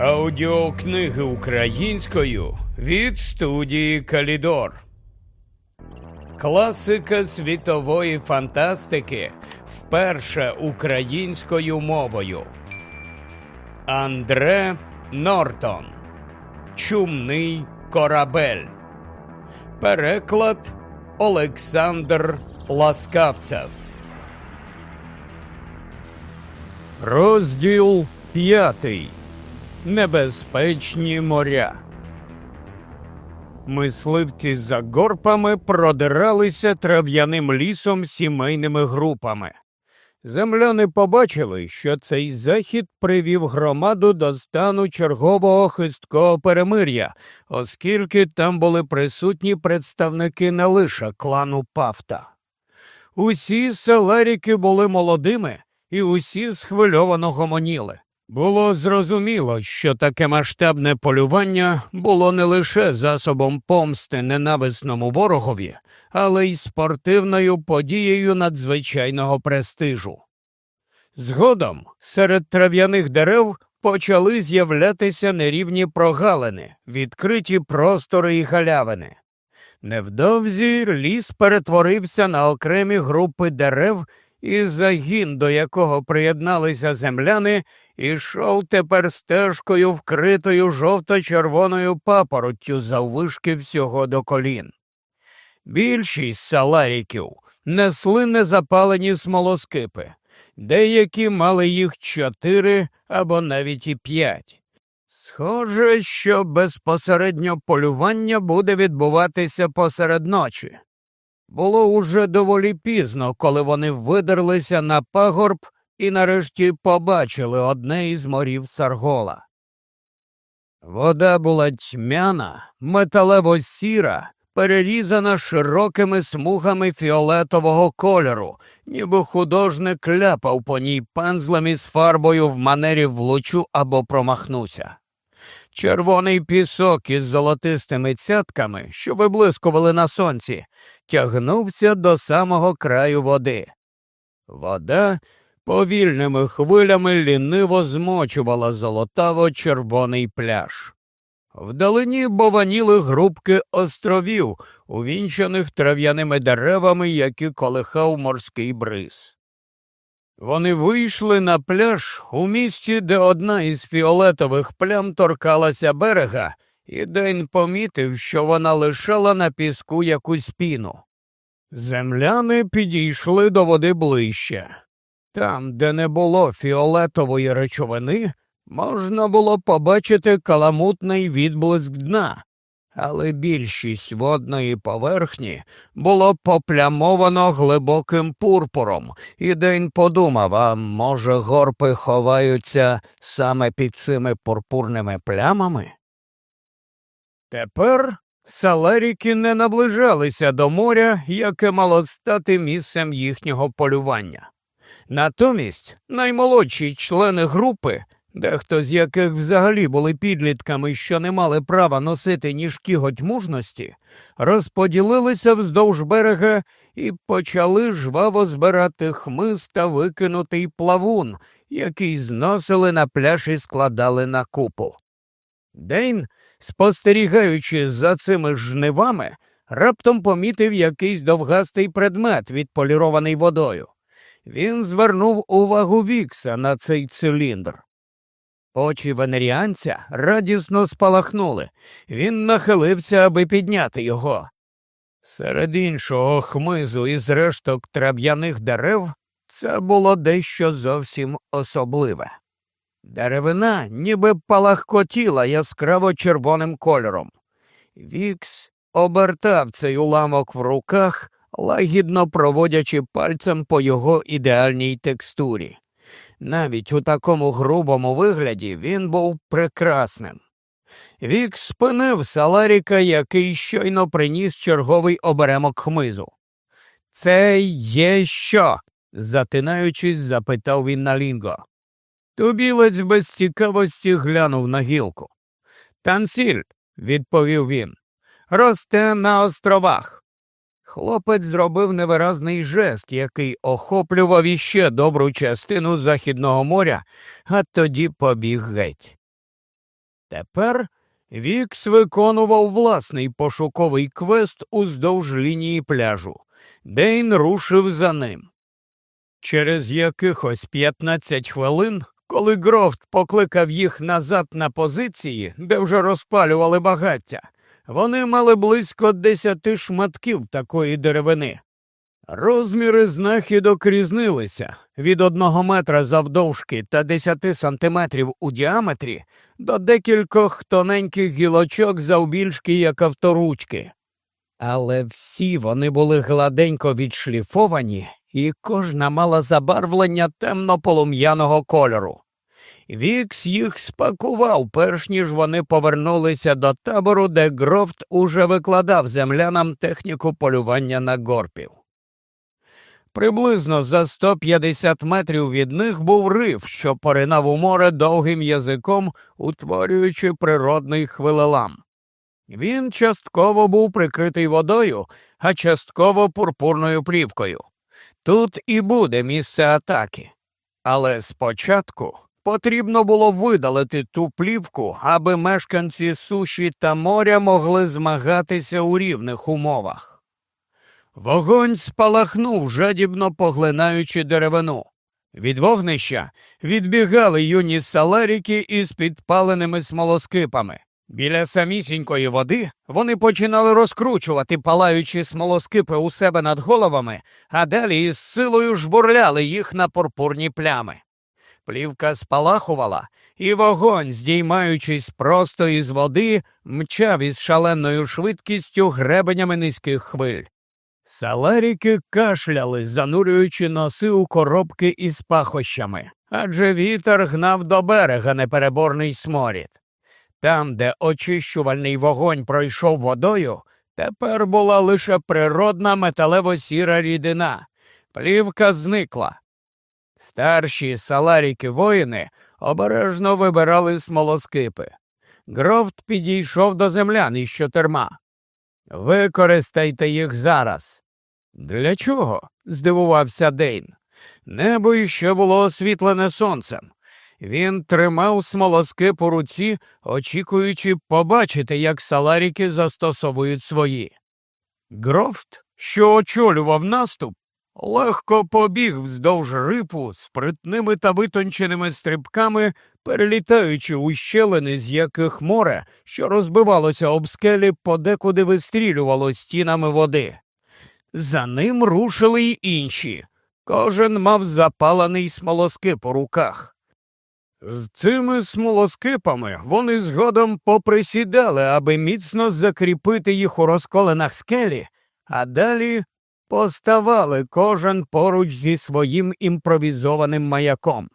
Аудіокниги українською від студії Калідор. Класика світової фантастики вперше українською мовою. Андре Нортон. Чумний корабель. Переклад Олександр Ласкавцев. Розділ п'ятий. Небезпечні моря. Мисливці за горпами продиралися трав'яним лісом сімейними групами. Земляни побачили, що цей захід привів громаду до стану чергового хисткого перемир'я, оскільки там були присутні представники не лише клану Пафта. Усі селеріки були молодими і усі схвильовано гомоніли. Було зрозуміло, що таке масштабне полювання було не лише засобом помсти ненависному ворогові, але й спортивною подією надзвичайного престижу. Згодом серед трав'яних дерев почали з'являтися нерівні прогалини, відкриті простори і галявини. Невдовзі ліс перетворився на окремі групи дерев, і загін, до якого приєдналися земляни, ішов тепер стежкою, вкритою жовто-червоною папороттю заввишки всього до колін. Більшість саларіків несли незапалені смолоскипи, деякі мали їх чотири або навіть і п'ять. Схоже, що безпосередньо полювання буде відбуватися посеред ночі. Було уже доволі пізно, коли вони видерлися на пагорб і нарешті побачили одне із морів Саргола. Вода була тьмяна, металево сіра, перерізана широкими смугами фіолетового кольору, ніби художник ляпав по ній пензлем із фарбою в манері влучу або промахнуся. Червоний пісок із золотистими цятками, що виблискували на сонці, тягнувся до самого краю води. Вода повільними хвилями ліниво змочувала золотаво червоний пляж. Вдалині бованіли грубки островів, увінчаних трав'яними деревами, які колихав морський бриз. Вони вийшли на пляж у місті, де одна із фіолетових плям торкалася берега, і День помітив, що вона лишала на піску якусь піну. Земляни підійшли до води ближче. Там, де не було фіолетової речовини, можна було побачити каламутний відблиск дна, але більшість водної поверхні було поплямовано глибоким пурпуром, і день подумав, а може, горпи ховаються саме під цими пурпурними плямами? Тепер салеріки не наближалися до моря, яке мало стати місцем їхнього полювання. Натомість наймолодші члени групи дехто з яких взагалі були підлітками, що не мали права носити ніжки готьмужності, розподілилися вздовж берега і почали жваво збирати хмиз та викинутий плавун, який зносили на пляж і складали на купу. Дейн, спостерігаючи за цими жнивами, раптом помітив якийсь довгастий предмет, відполірований водою. Він звернув увагу Вікса на цей циліндр. Очі венеріанця радісно спалахнули. Він нахилився, аби підняти його. Серед іншого хмизу із решток трав'яних дерев це було дещо зовсім особливе. Деревина ніби палахкотіла яскраво червоним кольором. Вікс обертав цей уламок в руках, лагідно проводячи пальцем по його ідеальній текстурі. Навіть у такому грубому вигляді він був прекрасним. Вік спинив Саларіка, який щойно приніс черговий оберемок хмизу. Це є що? затинаючись, запитав він на лінго. Тубілець без цікавості глянув на гілку. Тансіль, відповів він, росте на островах. Хлопець зробив невиразний жест, який охоплював іще добру частину Західного моря, а тоді побіг геть. Тепер Вікс виконував власний пошуковий квест уздовж лінії пляжу. Дейн рушив за ним. Через якихось 15 хвилин, коли Грофт покликав їх назад на позиції, де вже розпалювали багаття, вони мали близько десяти шматків такої деревини. Розміри знахідок різнилися від одного метра завдовжки та десяти сантиметрів у діаметрі до декількох тоненьких гілочок завбільшки як авторучки. Але всі вони були гладенько відшліфовані, і кожна мала забарвлення темно-полум'яного кольору. Вікс їх спакував, перш ніж вони повернулися до табору, де Грофт уже викладав землянам техніку полювання на горпів. Приблизно за 150 метрів від них був риф, що поринав у море довгим язиком, утворюючи природний хвилелом. Він частково був прикритий водою, а частково пурпурною плівкою. Тут і буде місце атаки. Але спочатку потрібно було видалити ту плівку, аби мешканці суші та моря могли змагатися у рівних умовах. Вогонь спалахнув, жадібно поглинаючи деревину. Від вогнища відбігали юні саларіки із підпаленими смолоскипами. Біля самісінької води вони починали розкручувати палаючі смолоскипи у себе над головами, а далі із силою жбурляли їх на пурпурні плями. Плівка спалахувала, і вогонь, здіймаючись просто із води, мчав із шаленою швидкістю гребенями низьких хвиль. Саларіки кашляли, занурюючи носи у коробки із пахощами, адже вітер гнав до берега непереборний сморід. Там, де очищувальний вогонь пройшов водою, тепер була лише природна металево сіра рідина. Плівка зникла. Старші саларіки воїни обережно вибирали смолоскипи. Грофт підійшов до землян із чотирма. Використайте їх зараз. Для чого? здивувався Дейн. Небо іще було освітлене сонцем. Він тримав смолоски по руці, очікуючи побачити, як саларіки застосовують свої. Грофт, що очолював наступ, легко побіг вздовж рипу спритними та витонченими стрибками, перелітаючи у щелини, з яких море, що розбивалося об скелі, подекуди вистрілювало стінами води. За ним рушили й інші. Кожен мав запалений смолоскип у руках. З цими смолоскипами вони згодом поприсідали, аби міцно закріпити їх у розколенах скелі, а далі поставали кожен поруч зі своїм імпровізованим маяком.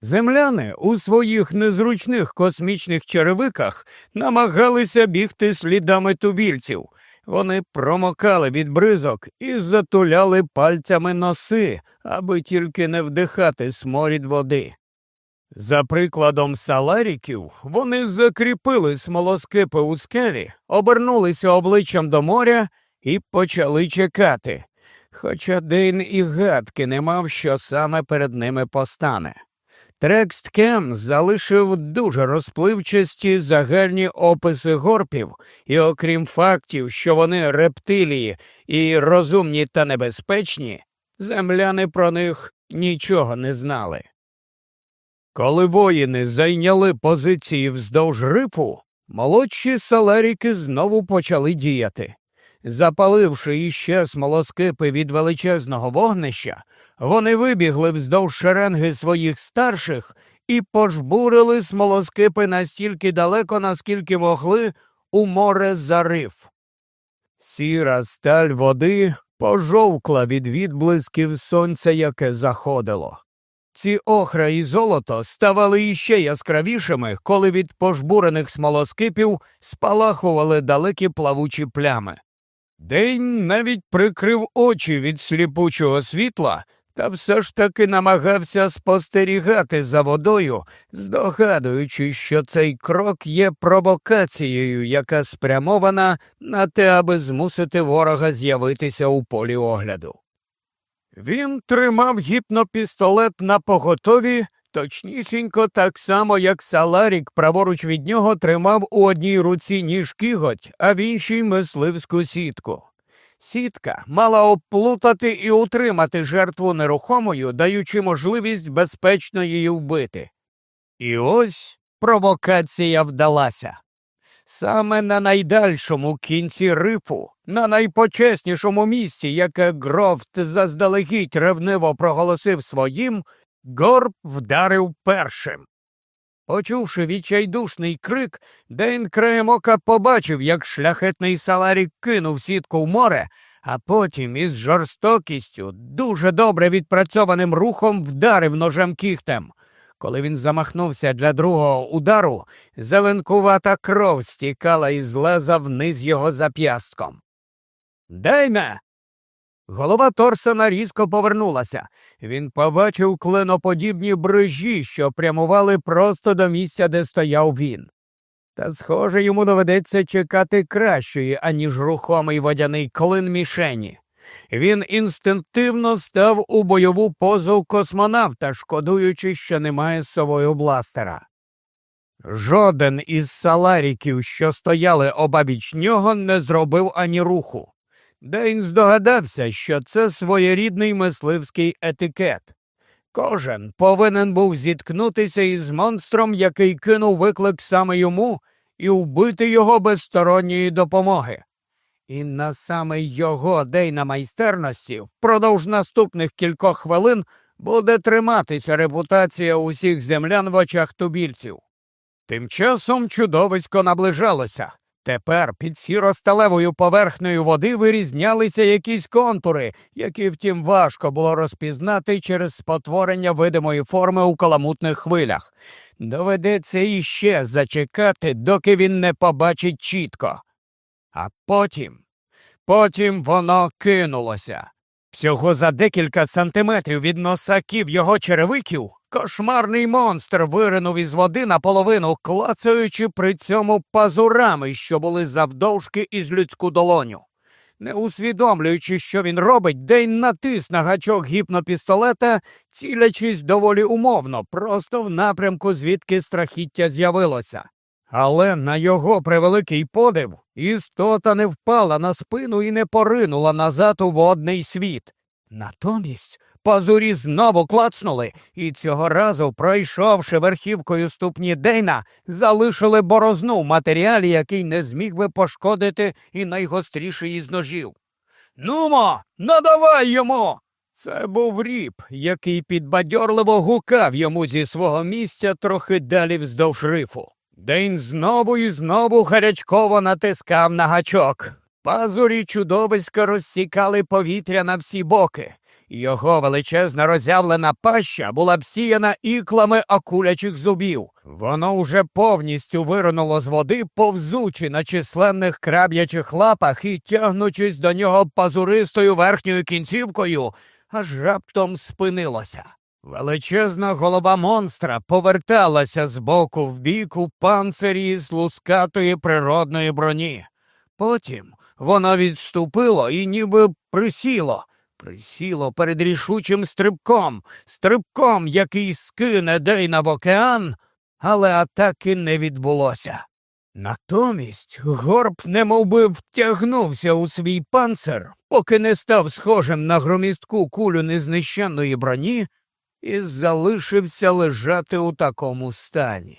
Земляни у своїх незручних космічних черевиках намагалися бігти слідами тубільців. Вони промокали від бризок і затуляли пальцями носи, аби тільки не вдихати сморід води. За прикладом саларіків, вони закріпили смолоскипи у скелі, обернулися обличчям до моря і почали чекати. Хоча Дейн і гадки не мав, що саме перед ними постане. Трекст Кем залишив дуже розпливчасті загальні описи горпів, і окрім фактів, що вони рептилії і розумні та небезпечні, земляни про них нічого не знали. Коли воїни зайняли позиції вздовж рифу, молодші салеріки знову почали діяти. Запаливши іще смолоскипи від величезного вогнища, вони вибігли вздовж шеренги своїх старших і пожбурили смолоскипи настільки далеко, наскільки могли у море зарив. Сіра сталь води пожовкла від відблисків сонця, яке заходило. Ці охра і золото ставали іще яскравішими, коли від пожбурених смолоскипів спалахували далекі плавучі плями. День навіть прикрив очі від сліпучого світла, та все ж таки намагався спостерігати за водою, здогадуючи, що цей крок є провокацією, яка спрямована на те, аби змусити ворога з'явитися у полі огляду. Він тримав гіпнопістолет на поготові Точнісінько так само, як Саларік праворуч від нього тримав у одній руці ніж кіготь, а в іншій мисливську сітку. Сітка мала оплутати і утримати жертву нерухомою, даючи можливість безпечно її вбити. І ось провокація вдалася. Саме на найдальшому кінці рифу, на найпочеснішому місці, яке Грофт заздалегідь ревниво проголосив своїм, Горб вдарив першим. Почувши відчайдушний крик, Дейн краєм ока побачив, як шляхетний саларік кинув сітку в море, а потім із жорстокістю, дуже добре відпрацьованим рухом вдарив ножем кіхтем. Коли він замахнувся для другого удару, зеленкувата кров стікала із леза вниз його зап'ястком. Дейне. Голова Торсона різко повернулася. Він побачив кленоподібні брижі, що прямували просто до місця, де стояв він. Та, схоже, йому доведеться чекати кращої, аніж рухомий водяний клин мішені. Він інстинктивно став у бойову позу космонавта, шкодуючи, що немає з собою бластера. Жоден із саларіків, що стояли обабіч нього, не зробив ані руху. Дейн здогадався, що це своєрідний мисливський етикет. Кожен повинен був зіткнутися із монстром, який кинув виклик саме йому, і вбити його без сторонньої допомоги. І на саме його дейна майстерності впродовж наступних кількох хвилин буде триматися репутація усіх землян в очах тубільців. Тим часом чудовисько наближалося. Тепер під сіро-сталевою поверхнею води вирізнялися якісь контури, які, втім, важко було розпізнати через спотворення видимої форми у каламутних хвилях. Доведеться іще зачекати, доки він не побачить чітко. А потім, потім воно кинулося. Всього за декілька сантиметрів від носаків його черевиків кошмарний монстр виринув із води наполовину, клацаючи при цьому пазурами, що були завдовжки із людську долоню. Не усвідомлюючи, що він робить, Дейн натис на гачок гіпнопістолета, цілячись доволі умовно, просто в напрямку, звідки страхіття з'явилося. Але на його превеликий подив істота не впала на спину і не поринула назад у водний світ. Натомість пазурі знову клацнули, і цього разу, пройшовши верхівкою ступні Дейна, залишили борозну в матеріалі, який не зміг би пошкодити і найгостріший із ножів. Нумо, надавай йому. Це був ріб, який підбадьорливо гукав йому зі свого місця трохи далі вздовж рифу. День знову і знову гарячково натискав на гачок. Пазурі чудовиська розсікали повітря на всі боки. Його величезна роззявлена паща була всіяна іклами акулячих зубів. Воно уже повністю виринуло з води, повзучи на численних краб'ячих лапах і тягнучись до нього пазуристою верхньою кінцівкою, аж раптом спинилося. Величезна голова монстра поверталася з боку в бік у панцирі з лускатої природної броні. Потім воно відступило і ніби присіло, присіло перед рішучим стрибком, стрибком, який скине Дейна в океан, але атаки не відбулося. Натомість горб немовби втягнувся у свій панцир, поки не став схожим на громістку кулю незнищенної броні і залишився лежати у такому стані.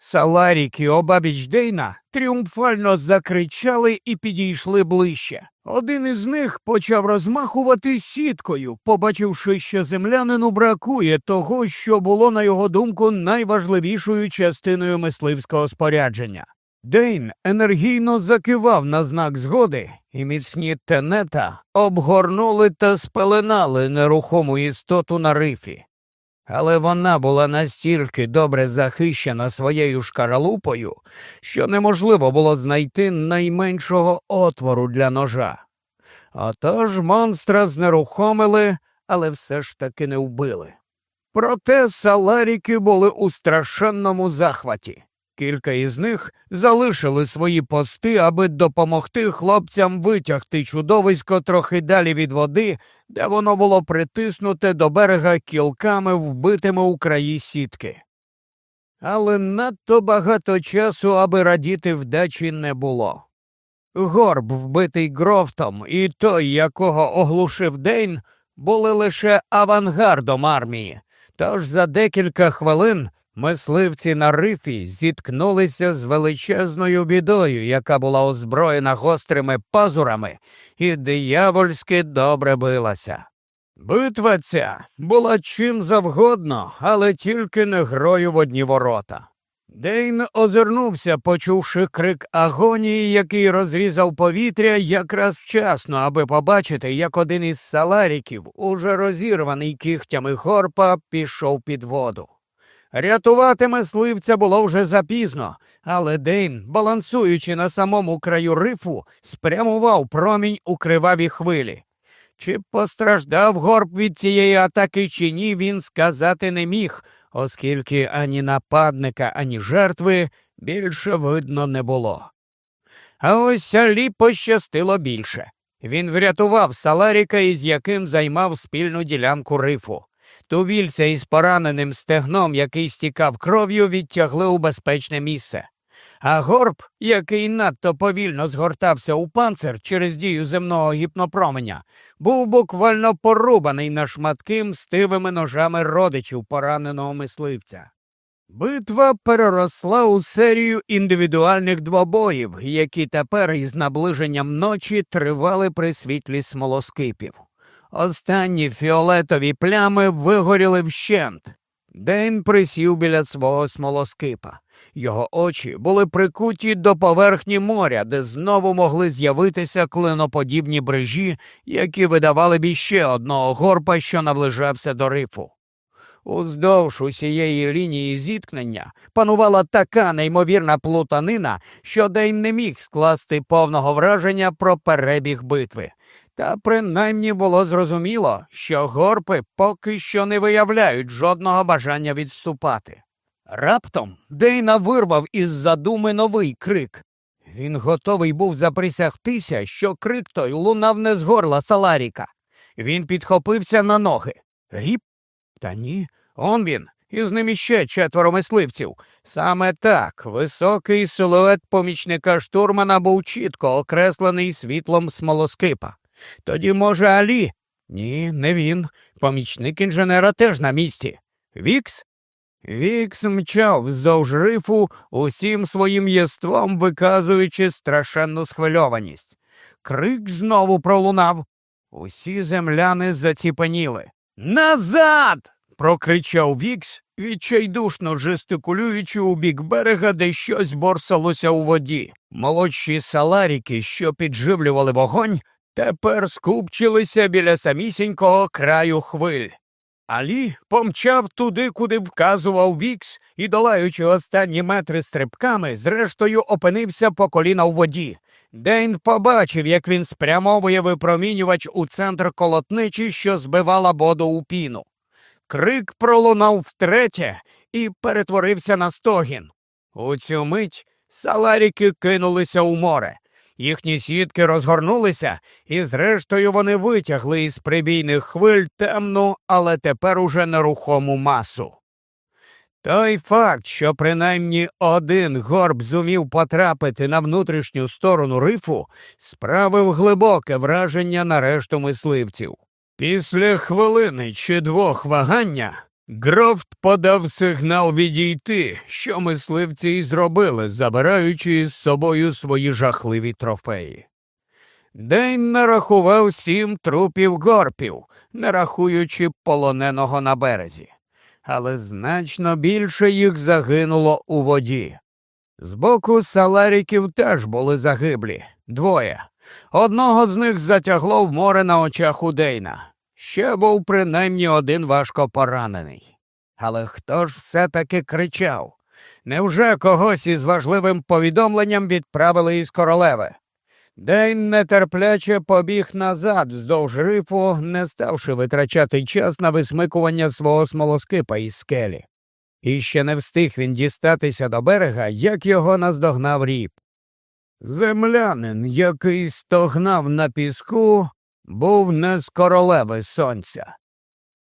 Саларік і обабіч Дейна тріумфально закричали і підійшли ближче. Один із них почав розмахувати сіткою, побачивши, що землянину бракує того, що було, на його думку, найважливішою частиною мисливського спорядження. Дейн енергійно закивав на знак згоди, і міцні тенета обгорнули та спеленали нерухому істоту на рифі. Але вона була настільки добре захищена своєю шкаралупою, що неможливо було знайти найменшого отвору для ножа. Отож монстра знерухомили, але все ж таки не вбили. Проте саларіки були у страшенному захваті. Кілька із них залишили свої пости, аби допомогти хлопцям витягти чудовисько трохи далі від води, де воно було притиснуте до берега кілками, вбитими у краї сітки. Але надто багато часу, аби радіти вдачі, не було. Горб, вбитий грофтом, і той, якого оглушив Дейн, були лише авангардом армії, тож за декілька хвилин Мисливці на рифі зіткнулися з величезною бідою, яка була озброєна гострими пазурами, і диявольськи добре билася. Битва ця була чим завгодно, але тільки не грою в одні ворота. Дейн озирнувся, почувши крик агонії, який розрізав повітря якраз вчасно, аби побачити, як один із саларіків, уже розірваний кігтями горпа, пішов під воду. Рятувати мисливця було вже запізно, але Дейн, балансуючи на самому краю рифу, спрямував промінь у криваві хвилі. Чи постраждав горб від цієї атаки, чи ні, він сказати не міг, оскільки ані нападника, ані жертви більше видно не було. А ось Алі пощастило більше. Він врятував Саларіка, із яким займав спільну ділянку рифу. Тувільця із пораненим стегном, який стікав кров'ю, відтягли у безпечне місце. А горб, який надто повільно згортався у панцир через дію земного гіпнопроменя, був буквально порубаний на шматки мстивими ножами родичів пораненого мисливця. Битва переросла у серію індивідуальних двобоїв, які тепер із наближенням ночі тривали при світлі смолоскипів. Останні фіолетові плями вигоріли вщент. Дейн присів біля свого смолоскипа. Його очі були прикуті до поверхні моря, де знову могли з'явитися клиноподібні брижі, які видавали б іще одного горпа, що наближався до рифу. Уздовж усієї лінії зіткнення панувала така неймовірна плутанина, що Дейн не міг скласти повного враження про перебіг битви. Та принаймні було зрозуміло, що горпи поки що не виявляють жодного бажання відступати. Раптом Дейна вирвав із задуми новий крик. Він готовий був заприсягтися, що крик той лунав не з горла Саларіка. Він підхопився на ноги. Ріп? Та ні, он він, і з ним іще четверо мисливців. Саме так високий силует помічника штурмана був чітко окреслений світлом смолоскипа. Тоді, може, Алі? Ні, не він. Помічник інженера теж на місці. Вікс? Вікс мчав вздовж рифу, усім своїм єством виказуючи страшенну схвильованість. Крик знову пролунав. Усі земляни заціпаніли. Назад! прокричав Вікс, відчайдушно жестикулюючи у бік берега, де щось борсалося у воді. Молодші саларіки, що підживлювали вогонь, тепер скупчилися біля самісінького краю хвиль. Алі помчав туди, куди вказував Вікс, і, долаючи останні метри стрибками, зрештою опинився по коліна в воді. Дейн побачив, як він спрямовує випромінювач у центр колотнечі, що збивала воду у піну. Крик пролунав втретє і перетворився на стогін. У цю мить саларіки кинулися у море. Їхні сітки розгорнулися, і, зрештою, вони витягли із прибійних хвиль темну, але тепер уже нерухому масу. Той факт, що принаймні один горб зумів потрапити на внутрішню сторону рифу, справив глибоке враження на решту мисливців. Після хвилини чи двох вагання Грофт подав сигнал відійти, що мисливці й зробили, забираючи з собою свої жахливі трофеї. День нарахував сім трупів горпів, не рахуючи полоненого на березі, але значно більше їх загинуло у воді. Збоку саларіків теж були загиблі двоє. Одного з них затягло в море на очах у Дейна. Ще був принаймні один важко поранений. Але хто ж все таки кричав? Невже когось із важливим повідомленням відправили із королеви? День нетерпляче побіг назад вздовж рифу, не ставши витрачати час на висмикування свого смолоскипа із скелі. І ще не встиг він дістатися до берега, як його наздогнав ріб. Землянин, який стогнав на піску, був не з королеви сонця.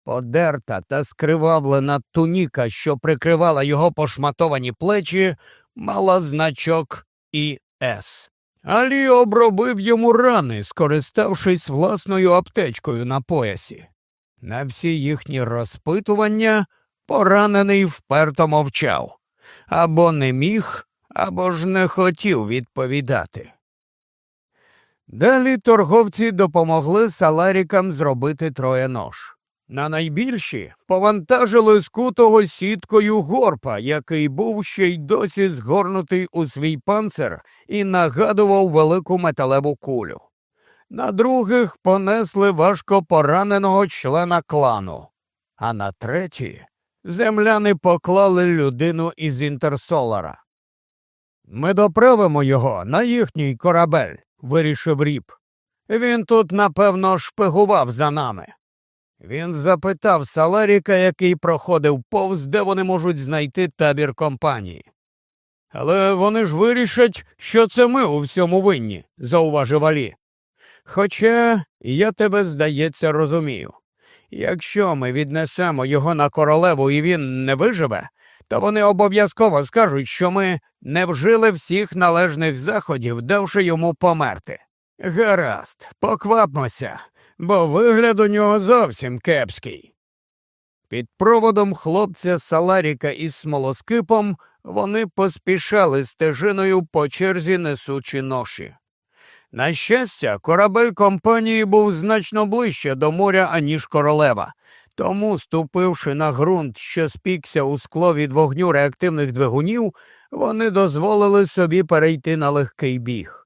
Подерта та скривавлена туніка, що прикривала його пошматовані плечі, мала значок ІС. Алі обробив йому рани, скориставшись власною аптечкою на поясі. На всі їхні розпитування поранений вперто мовчав або не міг, або ж не хотів відповідати. Далі торговці допомогли саларікам зробити троє нож. На найбільші повантажили скутого сіткою горпа, який був ще й досі згорнутий у свій панцир і нагадував велику металеву кулю. На других понесли важко пораненого члена клану, а на треті земляни поклали людину із інтерсолара. Ми доправимо його на їхній корабель, вирішив ріп. Він тут, напевно, шпигував за нами. Він запитав Саларіка, який проходив повз, де вони можуть знайти табір компанії. Але вони ж вирішать, що це ми у всьому винні, зауважив Алі. Хоча я тебе, здається, розумію. Якщо ми віднесемо його на королеву і він не виживе, то вони обов'язково скажуть, що ми не вжили всіх належних заходів, давши йому померти. Гаразд, поквапмося, бо вигляд у нього зовсім кепський. Під проводом хлопця Саларіка із смолоскипом вони поспішали стежиною по черзі несучі ноші. На щастя, корабель компанії був значно ближче до моря, аніж королева, тому, ступивши на ґрунт, що спікся у скло від вогню реактивних двигунів, вони дозволили собі перейти на легкий біг.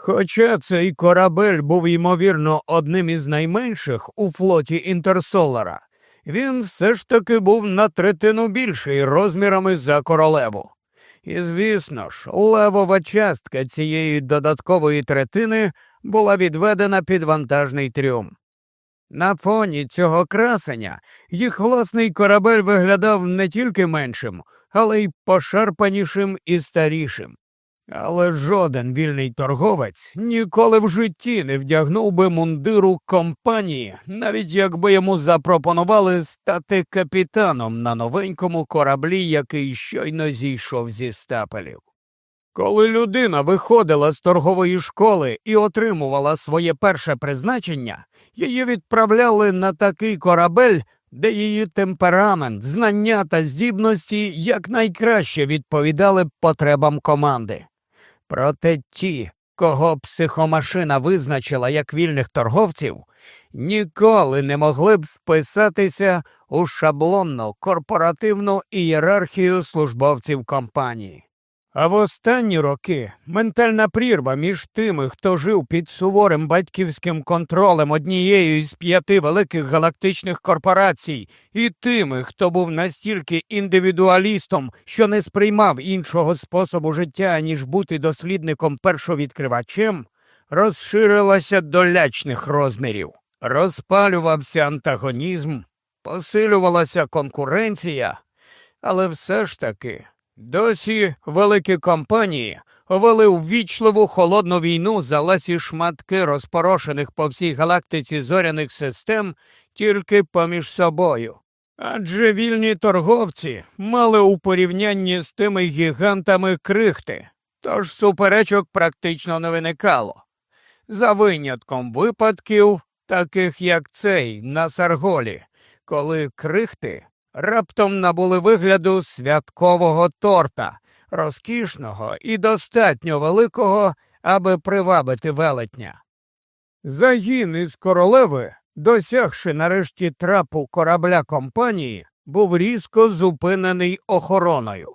Хоча цей корабель був, ймовірно, одним із найменших у флоті Інтерсолара, він все ж таки був на третину більший розмірами за королеву. І, звісно ж, левова частка цієї додаткової третини була відведена під вантажний трюм. На фоні цього красення їх власний корабель виглядав не тільки меншим, але й пошарпанішим і старішим. Але жоден вільний торговець ніколи в житті не вдягнув би мундиру компанії, навіть якби йому запропонували стати капітаном на новенькому кораблі, який щойно зійшов зі стапелів. Коли людина виходила з торгової школи і отримувала своє перше призначення, її відправляли на такий корабель, де її темперамент, знання та здібності якнайкраще відповідали потребам команди. Проте ті, кого психомашина визначила як вільних торговців, ніколи не могли б вписатися у шаблонну корпоративну ієрархію службовців компанії. А в останні роки ментальна прірва між тими, хто жив під суворим батьківським контролем однієї з п'яти великих галактичних корпорацій, і тими, хто був настільки індивідуалістом, що не сприймав іншого способу життя, ніж бути дослідником першовідкривачем, розширилася до лячних розмірів, розпалювався антагонізм, посилювалася конкуренція, але все ж таки. Досі великі компанії вели ввічливу холодну війну за лесі шматки розпорошених по всій галактиці зоряних систем тільки поміж собою. Адже вільні торговці мали у порівнянні з тими гігантами крихти, тож суперечок практично не виникало. За винятком випадків, таких як цей на Сарголі, коли крихти раптом набули вигляду святкового торта, розкішного і достатньо великого, аби привабити велетня. Загін із королеви, досягши нарешті трапу корабля компанії, був різко зупинений охороною.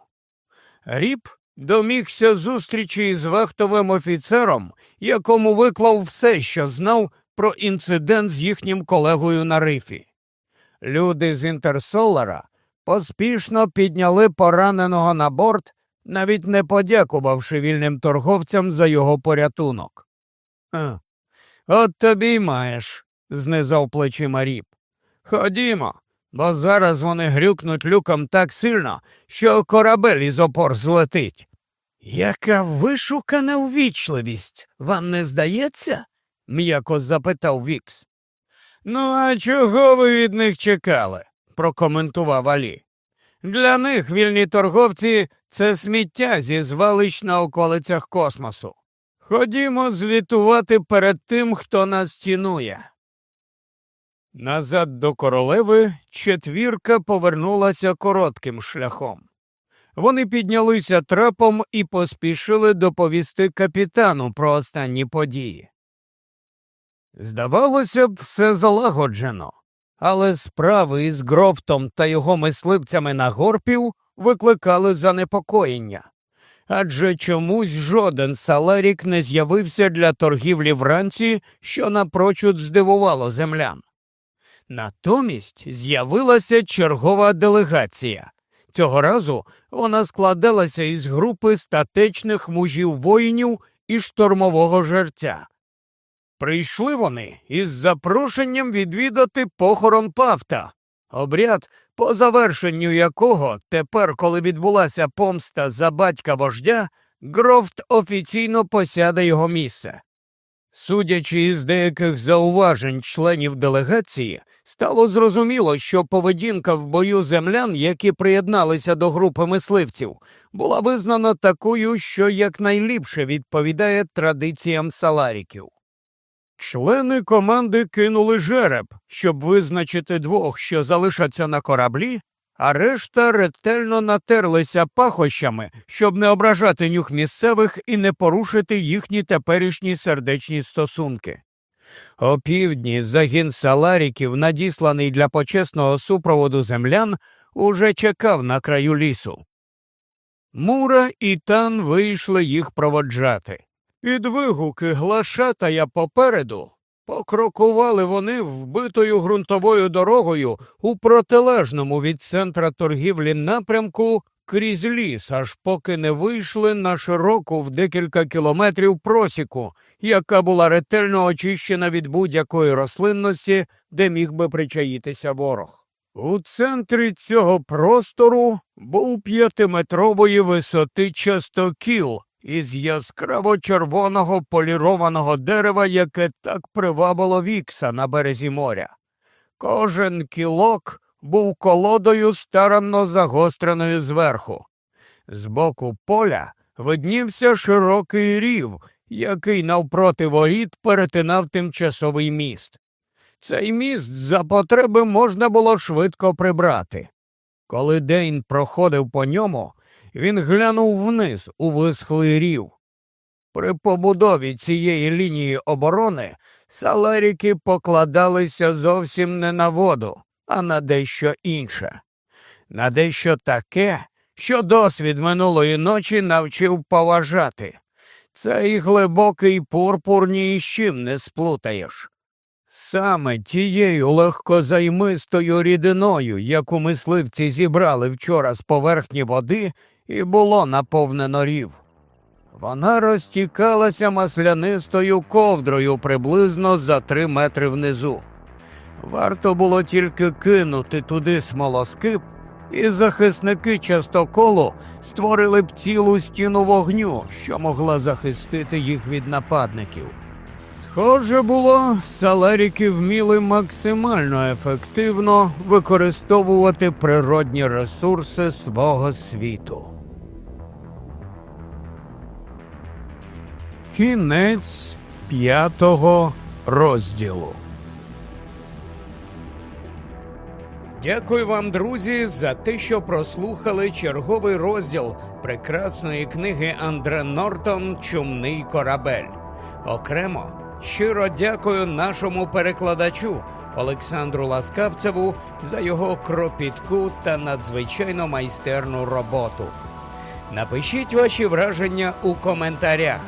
Ріп домігся зустрічі з вахтовим офіцером, якому виклав все, що знав про інцидент з їхнім колегою на рифі. Люди з Інтерсолара поспішно підняли пораненого на борт, навіть не подякувавши вільним торговцям за його порятунок. «А, От тобі й маєш, знизав плечима ріп. Ходімо, бо зараз вони грюкнуть люком так сильно, що корабель із опор злетить. Яка вишукана увічливість, вам не здається? м'яко запитав Вікс. Ну, а чого ви від них чекали? прокоментував Алі. Для них вільні торговці це сміття зі звалищ на околицях космосу. Ходімо звітувати перед тим, хто нас цінує. Назад до королеви четвірка повернулася коротким шляхом. Вони піднялися трапом і поспішили доповісти капітану про останні події. Здавалося б, все залагоджено, але справи із Грофтом та його мисливцями на горпів викликали занепокоєння. Адже чомусь жоден саларік не з'явився для торгівлі вранці, що напрочуд здивувало землян. Натомість з'явилася чергова делегація. Цього разу вона складалася із групи статечних мужів воїнів і штормового жерця. Прийшли вони із запрошенням відвідати похорон Павта, обряд, по завершенню якого тепер, коли відбулася помста за батька вождя, Грофт офіційно посяде його місце. Судячи із деяких зауважень членів делегації, стало зрозуміло, що поведінка в бою землян, які приєдналися до групи мисливців, була визнана такою, що якнайліпше відповідає традиціям саларіків. Члени команди кинули жереб, щоб визначити двох, що залишаться на кораблі, а решта ретельно натерлися пахощами, щоб не ображати нюх місцевих і не порушити їхні теперішні сердечні стосунки. О півдні загін саларіків, надісланий для почесного супроводу землян, уже чекав на краю лісу. Мура і тан вийшли їх проводжати. Під вигуки глашатая попереду покрокували вони вбитою ґрунтовою дорогою у протилежному від центра торгівлі напрямку крізь ліс, аж поки не вийшли на широку в декілька кілометрів просіку, яка була ретельно очищена від будь-якої рослинності, де міг би причаїтися ворог. У центрі цього простору був п'ятиметрової висоти частокіл, із яскраво червоного полірованого дерева, яке так привабило вікса на березі моря. Кожен кілок був колодою старанно загостреною зверху. З боку поля виднівся широкий рів, який навпроти воріт перетинав тимчасовий міст. Цей міст за потреби можна було швидко прибрати. Коли Дейн проходив по ньому, він глянув вниз у висхлий рів. При побудові цієї лінії оборони салеріки покладалися зовсім не на воду, а на дещо інше, на дещо таке, що досвід минулої ночі навчив поважати. Цей глибокий пурпур ні з чим не сплутаєш. Саме тією легкозаймистою рідиною, яку мисливці зібрали вчора з поверхні води, і було наповнено рів. Вона розтікалася маслянистою ковдрою приблизно за три метри внизу. Варто було тільки кинути туди смолоскип, і захисники частоколу створили б цілу стіну вогню, що могла захистити їх від нападників. Схоже було, салеріки вміли максимально ефективно використовувати природні ресурси свого світу. Кінець п'ятого розділу. Дякую вам, друзі, за те, що прослухали черговий розділ прекрасної книги Андре Нортон Чумний корабель. Окремо щиро дякую нашому перекладачу Олександру Ласкавцеву за його кропітку та надзвичайно майстерну роботу. Напишіть ваші враження у коментарях.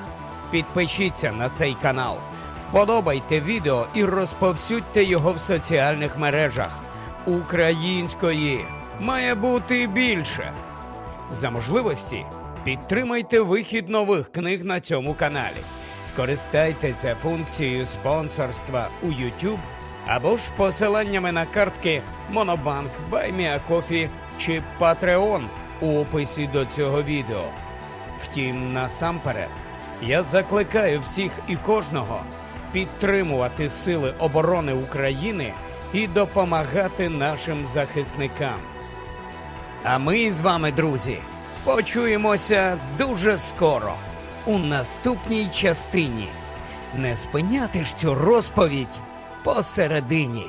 Підпишіться на цей канал, вподобайте відео і розповсюдьте його в соціальних мережах. Української має бути більше. За можливості підтримайте вихід нових книг на цьому каналі. Скористайтеся функцією спонсорства у YouTube або ж посиланнями на картки Монобанк, Buy Me a Coffee чи Patreon у описі до цього відео. Втім, насамперед, я закликаю всіх і кожного підтримувати Сили оборони України і допомагати нашим захисникам. А ми з вами, друзі, почуємося дуже скоро у наступній частині. Не спиняти ж цю розповідь посередині.